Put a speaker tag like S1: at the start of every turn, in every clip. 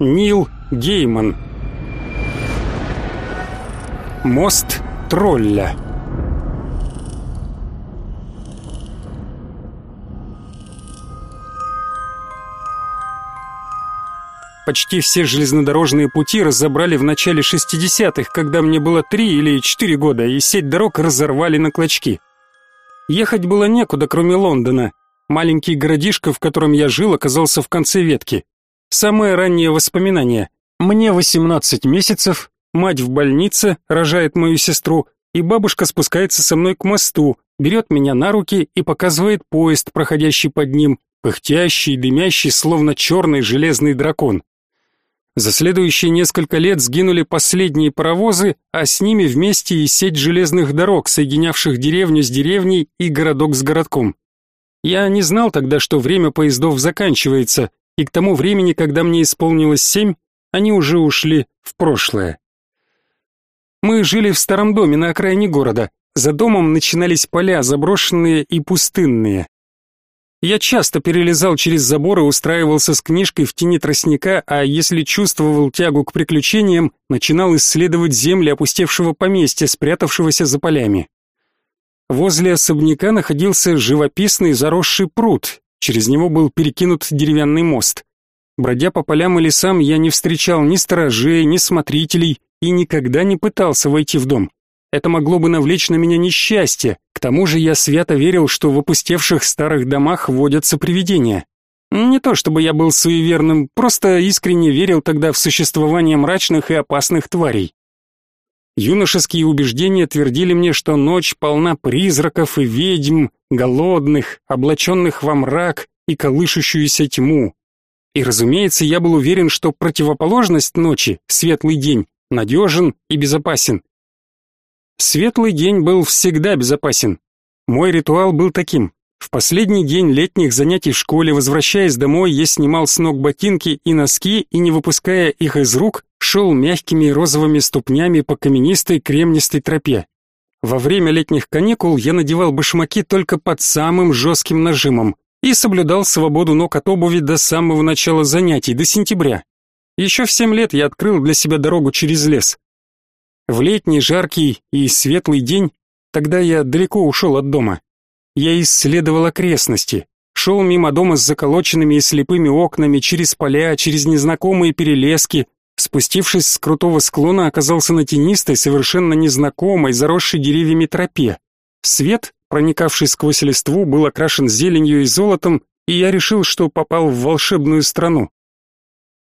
S1: Нил Гейман. Мост тролля. Почти все железнодорожные пути разобрали в начале 60-х, когда мне было 3 или 4 года, и сеть дорог разорвали на клочки. Ехать было некуда, кроме Лондона. Маленький городишко, в котором я жил, оказался в конце ветки. Самое раннее воспоминание. Мне 18 месяцев, мать в больнице, рожает мою сестру, и бабушка спускается со мной к мосту, берет меня на руки и показывает поезд, проходящий под ним, пыхтящий, дымящий, словно черный железный дракон. За следующие несколько лет сгинули последние паровозы, а с ними вместе и сеть железных дорог, соединявших деревню с деревней и городок с городком. Я не знал тогда, что время поездов заканчивается, и к тому времени, когда мне исполнилось семь, они уже ушли в прошлое. Мы жили в старом доме на окраине города. За домом начинались поля, заброшенные и пустынные. Я часто перелезал через забор и устраивался с книжкой в тени тростника, а если чувствовал тягу к приключениям, начинал исследовать земли опустевшего поместья, спрятавшегося за полями. Возле особняка находился живописный заросший пруд, через него был перекинут деревянный мост. Бродя по полям и лесам, я не встречал ни сторожей, ни смотрителей и никогда не пытался войти в дом. Это могло бы навлечь на меня несчастье, к тому же я свято верил, что в опустевших старых домах водятся привидения. Не то чтобы я был суеверным, просто искренне верил тогда в существование мрачных и опасных тварей. Юношеские убеждения твердили мне, что ночь полна призраков и ведьм, голодных, облаченных во мрак и колышущуюся тьму. И, разумеется, я был уверен, что противоположность ночи, светлый день, надежен и безопасен. Светлый день был всегда безопасен. Мой ритуал был таким. В последний день летних занятий в школе, возвращаясь домой, я снимал с ног ботинки и носки и, не выпуская их из рук, шел мягкими розовыми ступнями по каменистой кремнистой тропе. Во время летних каникул я надевал башмаки только под самым жестким нажимом и соблюдал свободу ног от обуви до самого начала занятий, до сентября. Еще в семь лет я открыл для себя дорогу через лес. В летний, жаркий и светлый день тогда я далеко ушел от дома. Я исследовал окрестности, шел мимо дома с заколоченными и слепыми окнами, через поля, через незнакомые перелески, спустившись с крутого склона, оказался на тенистой, совершенно незнакомой, заросшей деревьями тропе. Свет, проникавший сквозь листву, был окрашен зеленью и золотом, и я решил, что попал в волшебную страну.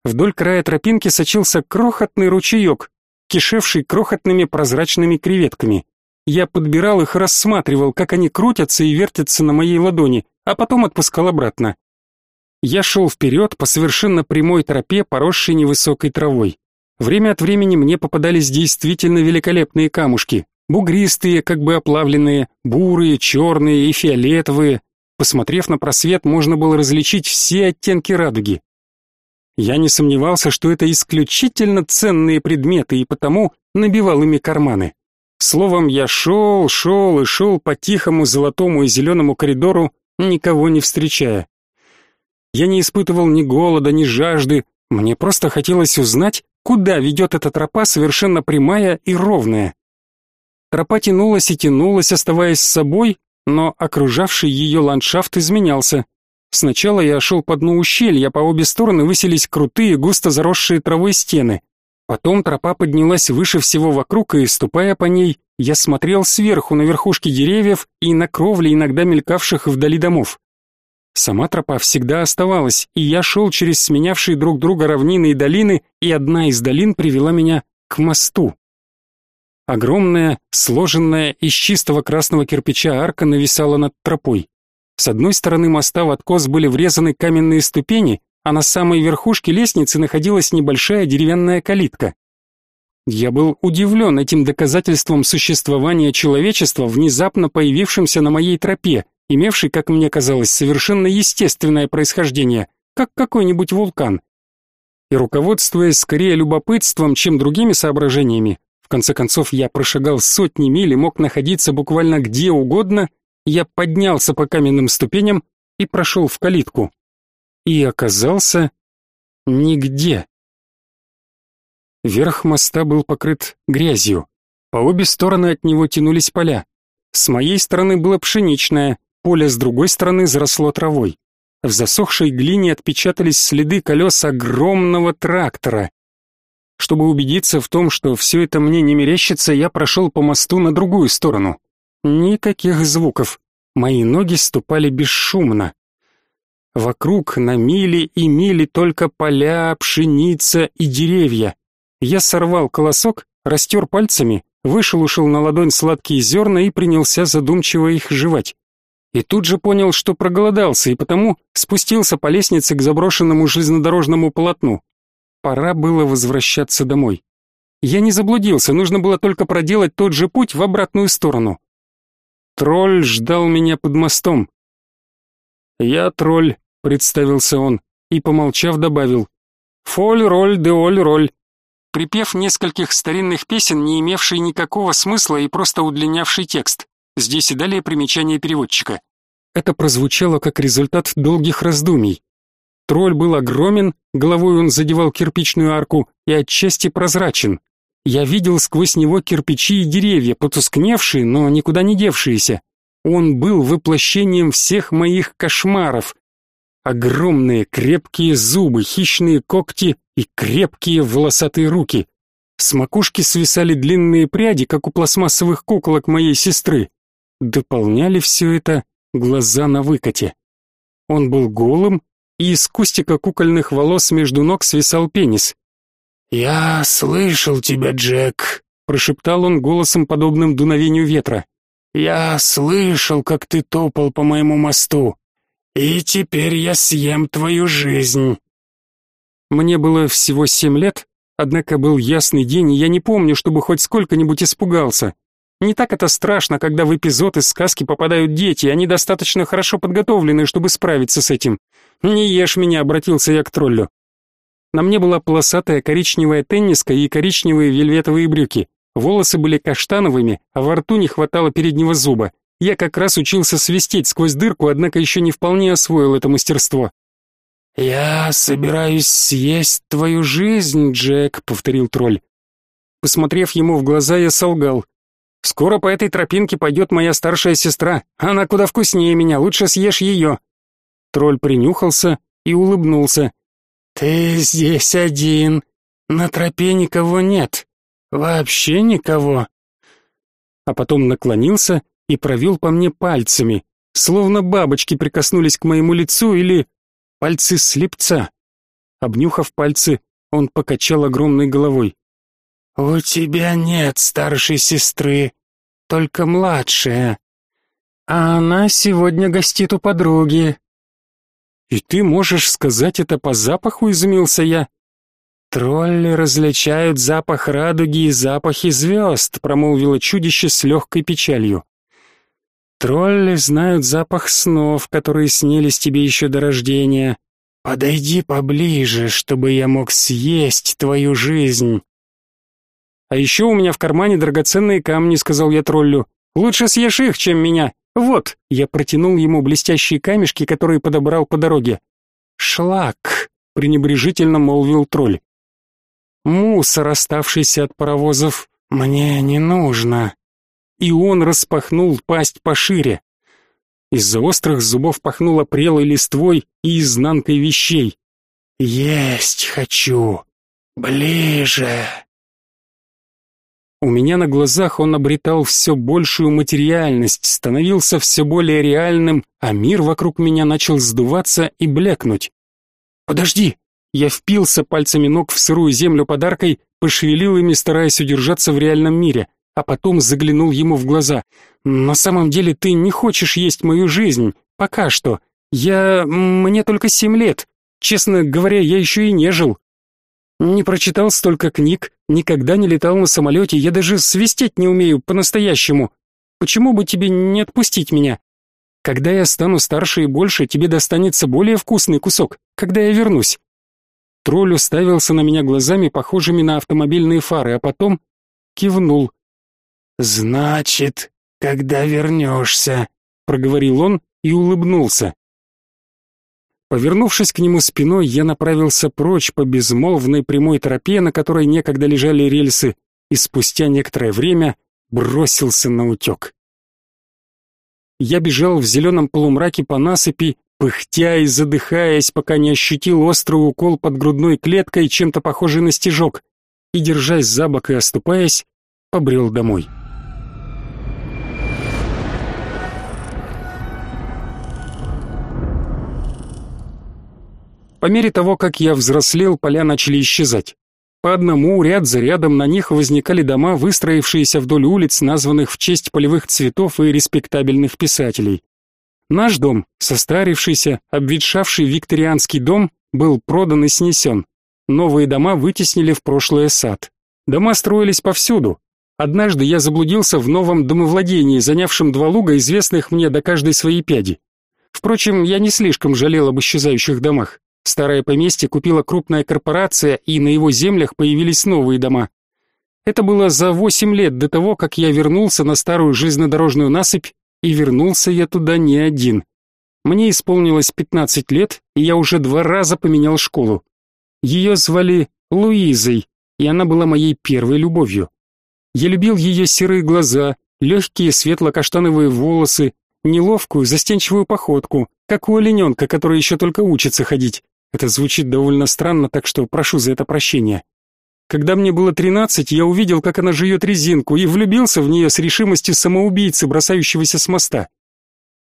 S1: Вдоль края тропинки сочился крохотный ручеек, кишевший крохотными прозрачными креветками. Я подбирал их рассматривал, как они крутятся и вертятся на моей ладони, а потом отпускал обратно. Я шел вперед по совершенно прямой тропе, поросшей невысокой травой. Время от времени мне попадались действительно великолепные камушки, бугристые, как бы оплавленные, бурые, черные и фиолетовые. Посмотрев на просвет, можно было различить все оттенки радуги. Я не сомневался, что это исключительно ценные предметы, и потому набивал ими карманы. Словом, я шел, шел и шел по тихому золотому и зеленому коридору, никого не встречая. Я не испытывал ни голода, ни жажды, мне просто хотелось узнать, куда ведет эта тропа, совершенно прямая и ровная. Тропа тянулась и тянулась, оставаясь с собой, но окружавший ее ландшафт изменялся. Сначала я шел по дну ущелья, по обе стороны высились крутые, густо заросшие травой стены. Потом тропа поднялась выше всего вокруг, и, ступая по ней, я смотрел сверху на верхушки деревьев и на кровли, иногда мелькавших вдали домов. Сама тропа всегда оставалась, и я шел через сменявшие друг друга равнины и долины, и одна из долин привела меня к мосту. Огромная, сложенная из чистого красного кирпича арка нависала над тропой. С одной стороны моста в откос были врезаны каменные ступени, а на самой верхушке лестницы находилась небольшая деревянная калитка. Я был удивлен этим доказательством существования человечества, внезапно появившимся на моей тропе, имевшей, как мне казалось, совершенно естественное происхождение, как какой-нибудь вулкан. И руководствуясь скорее любопытством, чем другими соображениями, в конце концов я прошагал сотни миль и мог находиться буквально где угодно, я поднялся по каменным ступеням и прошел в калитку. И оказался нигде. Верх моста был покрыт грязью. По обе стороны от него тянулись поля. С моей стороны было пшеничное, поле с другой стороны заросло травой. В засохшей глине отпечатались следы колес огромного трактора. Чтобы убедиться в том, что все это мне не мерещится, я прошел по мосту на другую сторону. Никаких звуков. Мои ноги ступали бесшумно. Вокруг на мили и мили только поля, пшеница и деревья. Я сорвал колосок, растер пальцами, вышелушил на ладонь сладкие зерна и принялся задумчиво их жевать. И тут же понял, что проголодался, и потому спустился по лестнице к заброшенному железнодорожному полотну. Пора было возвращаться домой. Я не заблудился, нужно было только проделать тот же путь в обратную сторону. Тролль ждал меня под мостом. «Я тролль», — представился он, и, помолчав, добавил. «Фоль-роль де оль-роль». Припев нескольких старинных песен, не имевший никакого смысла и просто удлинявший текст. Здесь и далее примечание переводчика. Это прозвучало как результат долгих раздумий. Тролль был огромен, головой он задевал кирпичную арку и отчасти прозрачен. Я видел сквозь него кирпичи и деревья, потускневшие, но никуда не девшиеся. Он был воплощением всех моих кошмаров. Огромные крепкие зубы, хищные когти и крепкие волосатые руки. С макушки свисали длинные пряди, как у пластмассовых куколок моей сестры. Дополняли все это глаза на выкате. Он был голым, и из кустика кукольных волос между ног свисал пенис. «Я слышал тебя, Джек», — прошептал он голосом, подобным дуновению ветра. «Я слышал, как ты топал по моему мосту, и теперь я съем твою жизнь». Мне было всего семь лет, однако был ясный день, и я не помню, чтобы хоть сколько-нибудь испугался. Не так это страшно, когда в эпизод из сказки попадают дети, они достаточно хорошо подготовлены, чтобы справиться с этим. «Не ешь меня», — обратился я к троллю. На мне была полосатая коричневая тенниска и коричневые вельветовые брюки. Волосы были каштановыми, а во рту не хватало переднего зуба. Я как раз учился свистеть сквозь дырку, однако еще не вполне освоил это мастерство. «Я собираюсь съесть твою жизнь, Джек», — повторил тролль. Посмотрев ему в глаза, я солгал. Скоро по этой тропинке пойдет моя старшая сестра. Она куда вкуснее меня, лучше съешь ее». Тролль принюхался и улыбнулся. «Ты здесь один. На тропе никого нет. Вообще никого». А потом наклонился и провел по мне пальцами, словно бабочки прикоснулись к моему лицу или пальцы слепца. Обнюхав пальцы, он покачал огромной головой. «У тебя нет старшей сестры, только младшая. А она сегодня гостит у подруги». «И ты можешь сказать это по запаху?» — изумился я. «Тролли различают запах радуги и запахи звезд», — промолвило чудище с легкой печалью. «Тролли знают запах снов, которые снились тебе еще до рождения. Подойди поближе, чтобы я мог съесть твою жизнь». А еще у меня в кармане драгоценные камни, сказал я троллю. Лучше съешь их, чем меня. Вот, я протянул ему блестящие камешки, которые подобрал по дороге. Шлак, пренебрежительно молвил тролль. Мусор, оставшийся от паровозов, мне не нужно. И он распахнул пасть пошире. Из-за острых зубов пахнуло прелой листвой и изнанкой вещей. Есть хочу. Ближе. У меня на глазах он обретал все большую материальность, становился все более реальным, а мир вокруг меня начал сдуваться и блекнуть. «Подожди!» Я впился пальцами ног в сырую землю подаркой, пошевелил ими, стараясь удержаться в реальном мире, а потом заглянул ему в глаза. «На самом деле ты не хочешь есть мою жизнь. Пока что. Я... мне только семь лет. Честно говоря, я еще и не жил. Не прочитал столько книг, никогда не летал на самолете, я даже свистеть не умею по-настоящему. Почему бы тебе не отпустить меня? Когда я стану старше и больше, тебе достанется более вкусный кусок, когда я вернусь. Тролль уставился на меня глазами, похожими на автомобильные фары, а потом кивнул. «Значит, когда вернешься», — проговорил он и улыбнулся. Повернувшись к нему спиной, я направился прочь по безмолвной прямой тропе, на которой некогда лежали рельсы, и спустя некоторое время бросился на утек. Я бежал в зеленом полумраке по насыпи, пыхтя и задыхаясь, пока не ощутил острый укол под грудной клеткой, чем-то похожий на стежок, и, держась за бок и оступаясь, побрел домой. По мере того, как я взрослел, поля начали исчезать. По одному, ряд за рядом, на них возникали дома, выстроившиеся вдоль улиц, названных в честь полевых цветов и респектабельных писателей. Наш дом, состарившийся, обветшавший викторианский дом, был продан и снесен. Новые дома вытеснили в прошлое сад. Дома строились повсюду. Однажды я заблудился в новом домовладении, занявшем два луга, известных мне до каждой своей пяди. Впрочем, я не слишком жалел об исчезающих домах. Старое поместье купила крупная корпорация, и на его землях появились новые дома. Это было за восемь лет до того, как я вернулся на старую железнодорожную насыпь, и вернулся я туда не один. Мне исполнилось пятнадцать лет, и я уже два раза поменял школу. Ее звали Луизой, и она была моей первой любовью. Я любил ее серые глаза, легкие светло-каштановые волосы, неловкую застенчивую походку, как у олененка, который еще только учится ходить. Это звучит довольно странно, так что прошу за это прощения. Когда мне было тринадцать, я увидел, как она жует резинку, и влюбился в нее с решимостью самоубийцы, бросающегося с моста.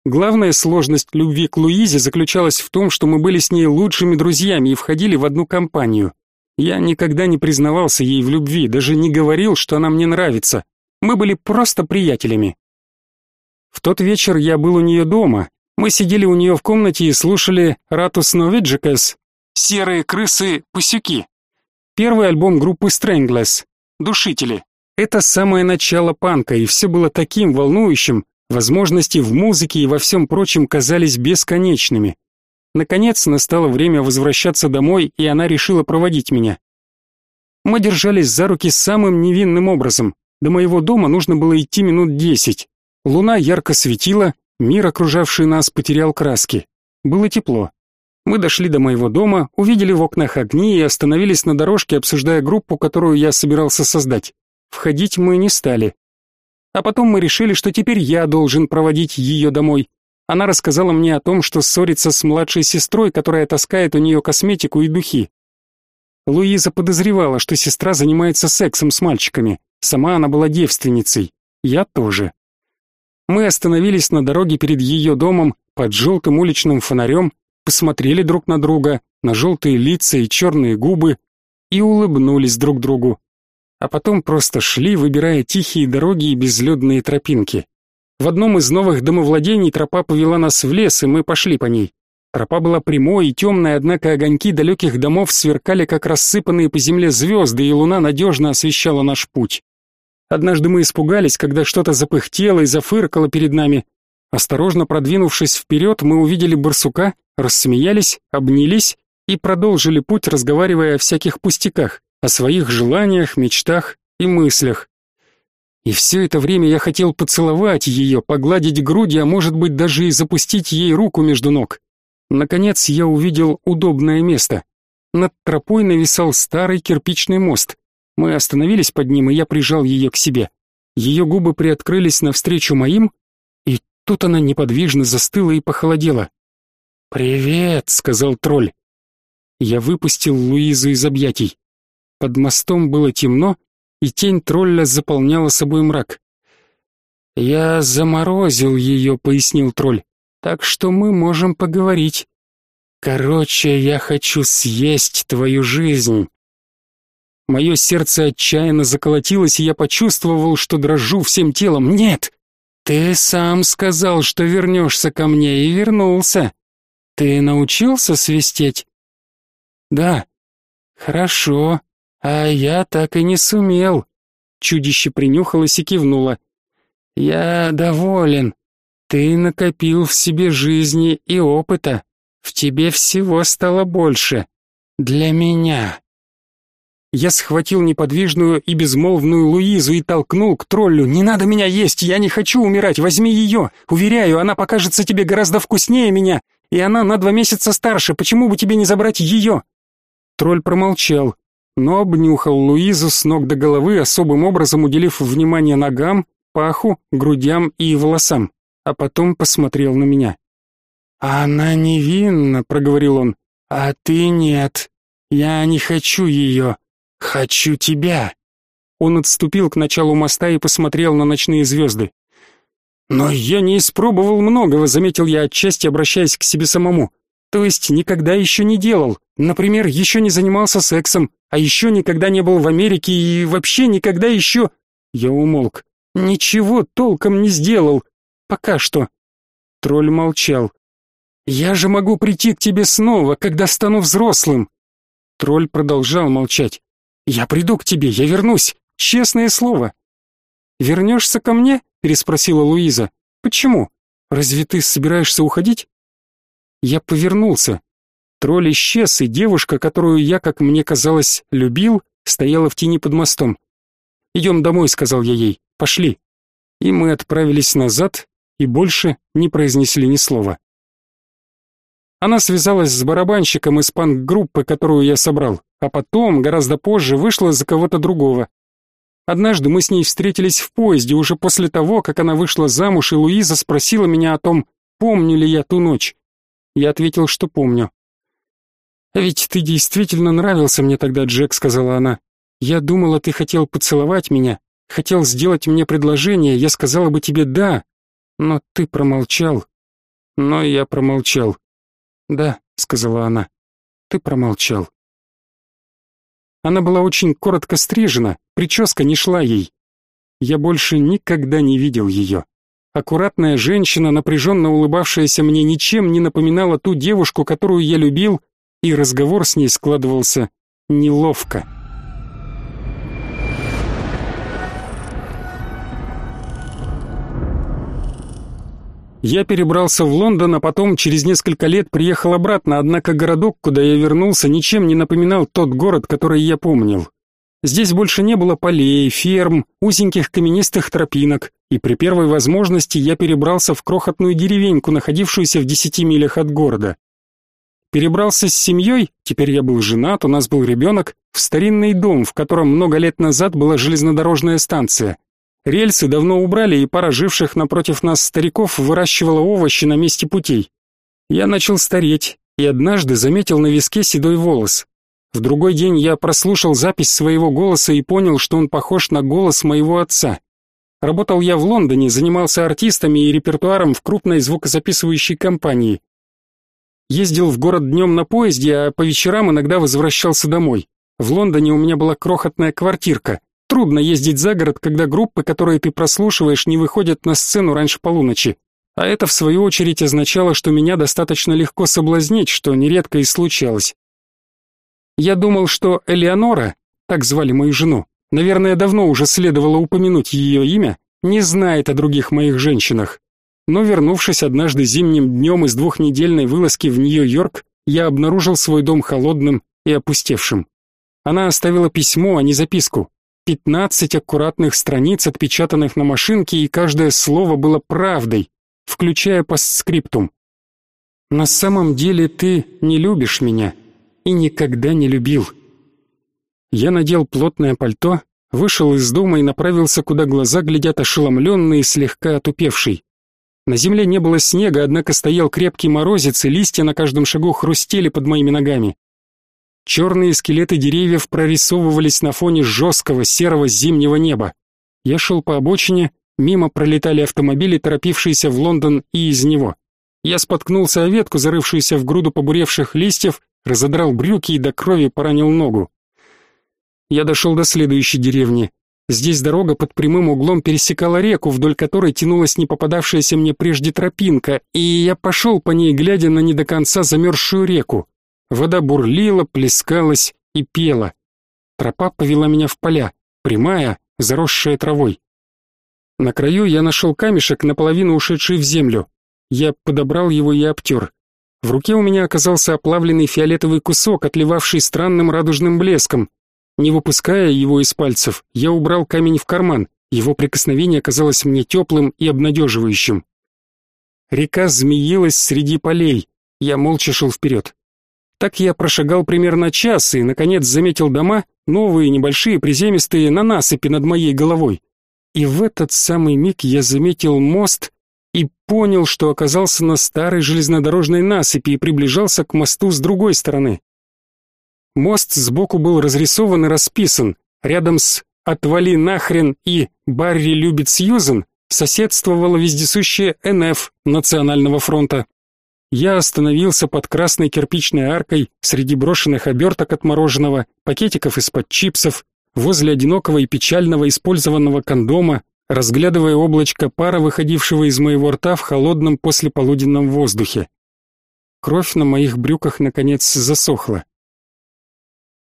S1: Главная сложность любви к Луизе заключалась в том, что мы были с ней лучшими друзьями и входили в одну компанию. Я никогда не признавался ей в любви, даже не говорил, что она мне нравится. Мы были просто приятелями. В тот вечер я был у нее дома, мы сидели у нее в комнате и слушали «Ратус Новиджикас» «Серые крысы-пусюки». Первый альбом группы Stranglers «Душители». Это самое начало панка, и все было таким волнующим, возможности в музыке и во всем прочем казались бесконечными. Наконец настало время возвращаться домой, и она решила проводить меня. Мы держались за руки самым невинным образом. До моего дома нужно было идти минут десять. Луна ярко светила, Мир, окружавший нас, потерял краски. Было тепло. Мы дошли до моего дома, увидели в окнах огни и остановились на дорожке, обсуждая группу, которую я собирался создать. Входить мы не стали. А потом мы решили, что теперь я должен проводить ее домой. Она рассказала мне о том, что ссорится с младшей сестрой, которая таскает у нее косметику и духи. Луиза подозревала, что сестра занимается сексом с мальчиками. Сама она была девственницей. Я тоже. Мы остановились на дороге перед ее домом под желтым уличным фонарем, посмотрели друг на друга, на желтые лица и черные губы и улыбнулись друг другу. А потом просто шли, выбирая тихие дороги и безлюдные тропинки. В одном из новых домовладений тропа повела нас в лес, и мы пошли по ней. Тропа была прямой и темной, однако огоньки далеких домов сверкали, как рассыпанные по земле звезды, и луна надежно освещала наш путь. Однажды мы испугались, когда что-то запыхтело и зафыркало перед нами. Осторожно продвинувшись вперед, мы увидели барсука, рассмеялись, обнялись и продолжили путь, разговаривая о всяких пустяках, о своих желаниях, мечтах и мыслях. И все это время я хотел поцеловать ее, погладить груди, а может быть даже и запустить ей руку между ног. Наконец я увидел удобное место. Над тропой нависал старый кирпичный мост. Мы остановились под ним, и я прижал ее к себе. Ее губы приоткрылись навстречу моим, и тут она неподвижно застыла и похолодела. «Привет», — сказал тролль. Я выпустил Луизу из объятий. Под мостом было темно, и тень тролля заполняла собой мрак. «Я заморозил ее», — пояснил тролль, — «так что мы можем поговорить. Короче, я хочу съесть твою жизнь». Мое сердце отчаянно заколотилось, и я почувствовал, что дрожу всем телом. «Нет! Ты сам сказал, что вернешься ко мне, и вернулся. Ты научился свистеть?» «Да». «Хорошо. А я так и не сумел». Чудище принюхалось и кивнуло. «Я доволен. Ты накопил в себе жизни и опыта. В тебе всего стало больше. Для меня». Я схватил неподвижную и безмолвную Луизу и толкнул к троллю. «Не надо меня есть, я не хочу умирать, возьми ее! Уверяю, она покажется тебе гораздо вкуснее меня! и она на два месяца старше, почему бы тебе не забрать ее?» Тролль промолчал, но обнюхал Луизу с ног до головы, особым образом уделив внимание ногам, паху, грудям и волосам, а потом посмотрел на меня. «Она невинна», — проговорил он, — «а ты нет. Я не хочу ее. Хочу тебя». Он отступил к началу моста и посмотрел на ночные звезды. «Но я не испробовал многого», — заметил я отчасти, обращаясь к себе самому. «То есть никогда еще не делал. Например, еще не занимался сексом, а еще никогда не был в Америке и вообще никогда еще...» Я умолк. «Ничего толком не сделал. Пока что». Тролль молчал. «Я же могу прийти к тебе снова, когда стану взрослым». Тролль продолжал молчать. «Я приду к тебе, я вернусь. Честное слово. Вернешься ко мне? переспросила Луиза. Почему? Разве ты собираешься уходить? Я повернулся. Тролль исчез, и девушка, которую я, как мне казалось, любил, стояла в тени под мостом. «Идем домой», — сказал я ей. «Пошли». И мы отправились назад и больше не произнесли ни слова. Она связалась с барабанщиком из панк-группы, которую я собрал, а потом, гораздо позже, вышла за кого-то другого. Однажды мы с ней встретились в поезде уже после того, как она вышла замуж, и Луиза спросила меня о том, помню ли я ту ночь. Я ответил, что помню. «Ведь ты действительно нравился мне тогда, Джек», — сказала она. «Я думала, ты хотел поцеловать меня, хотел сделать мне предложение, я сказала бы тебе «да», но ты промолчал». Но я промолчал. «Да», — сказала она, — «ты промолчал». Она была очень коротко стрижена, прическа не шла ей. Я больше никогда не видел ее. Аккуратная женщина, напряженно улыбавшаяся мне, ничем не напоминала ту девушку, которую я любил, и разговор с ней складывался неловко. Я перебрался в Лондон, а потом через несколько лет приехал обратно, однако городок, куда я вернулся, ничем не напоминал тот город, который я помнил. Здесь больше не было полей, ферм, узеньких каменистых тропинок, и при первой возможности я перебрался в крохотную деревеньку, находившуюся в десяти милях от города. Перебрался с семьей, теперь я был женат, у нас был ребенок, в старинный дом, в котором много лет назад была железнодорожная станция – Рельсы давно убрали, и пара живших напротив нас стариков выращивала овощи на месте путей. Я начал стареть и однажды заметил на виске седой волос. В другой день я прослушал запись своего голоса и понял, что он похож на голос моего отца. Работал я в Лондоне, занимался артистами и репертуаром в крупной звукозаписывающей компании. Ездил в город днем на поезде, а по вечерам иногда возвращался домой. В Лондоне у меня была крохотная квартирка. Трудно ездить за город, когда группы, которые ты прослушиваешь, не выходят на сцену раньше полуночи. А это, в свою очередь, означало, что меня достаточно легко соблазнить, что нередко и случалось. Я думал, что Элеонора, так звали мою жену, наверное, давно уже следовало упомянуть ее имя, не знает о других моих женщинах. Но вернувшись однажды зимним днем из двухнедельной вылазки в Нью-Йорк, я обнаружил свой дом холодным и опустевшим. Она оставила письмо, а не записку. Пятнадцать аккуратных страниц, отпечатанных на машинке, и каждое слово было правдой, включая постскриптум. На самом деле ты не любишь меня и никогда не любил. Я надел плотное пальто, вышел из дома и направился, куда глаза глядят ошеломленный и слегка отупевший. На земле не было снега, однако стоял крепкий морозец, и листья на каждом шагу хрустели под моими ногами. Черные скелеты деревьев прорисовывались на фоне жесткого серого зимнего неба. Я шел по обочине, мимо пролетали автомобили, торопившиеся в Лондон и из него. Я споткнулся о ветку, зарывшуюся в груду побуревших листьев, разодрал брюки и до крови поранил ногу. Я дошел до следующей деревни. Здесь дорога под прямым углом пересекала реку, вдоль которой тянулась не попадавшаяся мне прежде тропинка, и я пошел по ней, глядя на не до конца замерзшую реку. Вода бурлила, плескалась и пела. Тропа повела меня в поля, прямая, заросшая травой. На краю я нашел камешек, наполовину ушедший в землю. Я подобрал его и обтер. В руке у меня оказался оплавленный фиолетовый кусок, отливавший странным радужным блеском. Не выпуская его из пальцев, я убрал камень в карман. Его прикосновение казалось мне теплым и обнадеживающим. Река змеилась среди полей. Я молча шел вперед. Так я прошагал примерно час и, наконец, заметил дома, новые, небольшие, приземистые, на насыпи над моей головой. И в этот самый миг я заметил мост и понял, что оказался на старой железнодорожной насыпи и приближался к мосту с другой стороны. Мост сбоку был разрисован и расписан. Рядом с «Отвали нахрен» и «Барри любит Сьюзен» соседствовала вездесущая НФ Национального фронта. Я остановился под красной кирпичной аркой среди брошенных оберток от мороженого, пакетиков из-под чипсов, возле одинокого и печального использованного кондома, разглядывая облачко пара, выходившего из моего рта в холодном послеполуденном воздухе. Кровь на моих брюках наконец засохла.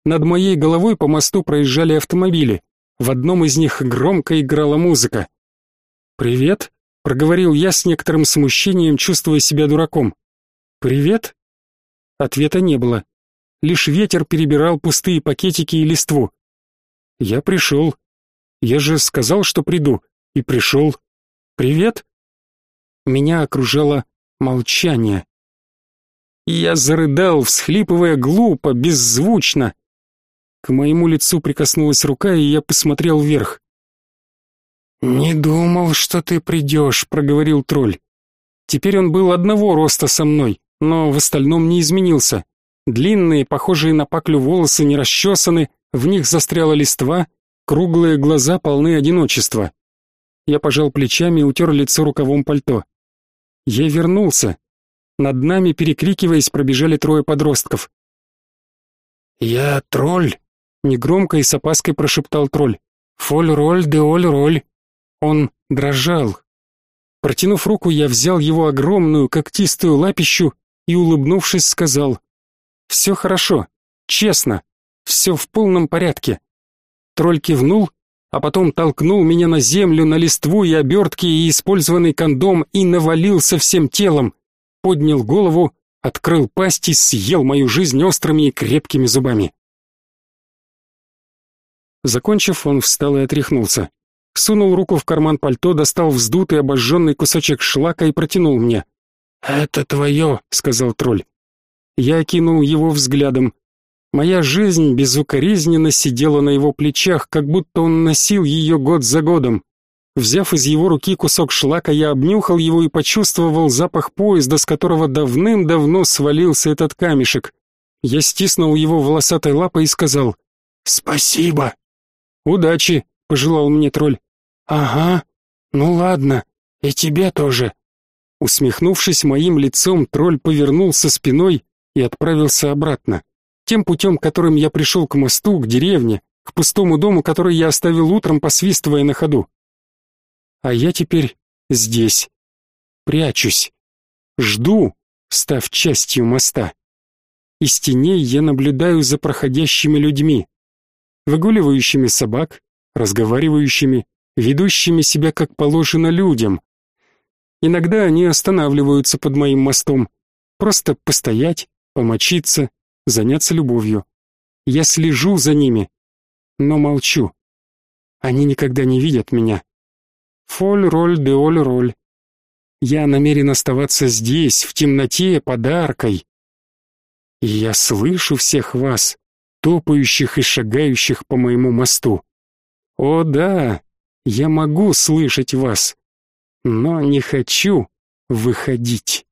S1: Над моей головой по мосту проезжали автомобили. В одном из них громко играла музыка. «Привет», — проговорил я с некоторым смущением, чувствуя себя дураком. «Привет?» Ответа не было. Лишь ветер перебирал пустые пакетики и листву. Я пришел. Я же сказал, что приду. И пришел. Привет. Меня окружало молчание. Я зарыдал, всхлипывая глупо, беззвучно. К моему лицу прикоснулась рука, и я посмотрел вверх. «Не думал, что ты придешь», — проговорил тролль. Теперь он был одного роста со мной, но в остальном не изменился. Длинные, похожие на паклю волосы, не расчесаны, в них застряла листва, круглые глаза полны одиночества. Я пожал плечами и утер лицо рукавом пальто. Я вернулся. Над нами, перекрикиваясь, пробежали трое подростков. «Я тролль», — негромко и с опаской прошептал тролль. «Фоль-роль, де-оль-роль». Он дрожал. Протянув руку, я взял его огромную когтистую лапищу и, улыбнувшись, сказал «Все хорошо, честно, все в полном порядке. Тролль кивнул, а потом толкнул меня на землю, на листву и обертки и использованный кондом и навалился всем телом, поднял голову, открыл пасть и съел мою жизнь острыми и крепкими зубами. Закончив, он встал и отряхнулся. Сунул руку в карман пальто, достал вздутый обожженный кусочек шлака и протянул мне. «Это твое», — сказал тролль. Я окинул его взглядом. Моя жизнь безукоризненно сидела на его плечах, как будто он носил ее год за годом. Взяв из его руки кусок шлака, я обнюхал его и почувствовал запах поезда, с которого давным-давно свалился этот камешек. Я стиснул его волосатой лапой и сказал «Спасибо». «Удачи», — пожелал мне тролль. «Ага, ну ладно, и тебе тоже». Усмехнувшись моим лицом, тролль повернулся спиной и отправился обратно. Тем путем, которым я пришел к мосту, к деревне, к пустому дому, который я оставил утром, посвистывая на ходу. А я теперь здесь. Прячусь. Жду, став частью моста. Из теней я наблюдаю за проходящими людьми. Выгуливающими собак, разговаривающими, ведущими себя как положено людям. Иногда они останавливаются под моим мостом. Просто постоять, помочиться, заняться любовью. Я слежу за ними, но молчу. Они никогда не видят меня. Фоль-роль де оль-роль. Я намерен оставаться здесь, в темноте, подаркой. И я слышу всех вас, топающих и шагающих по моему мосту. О да, я могу слышать вас, но не хочу выходить.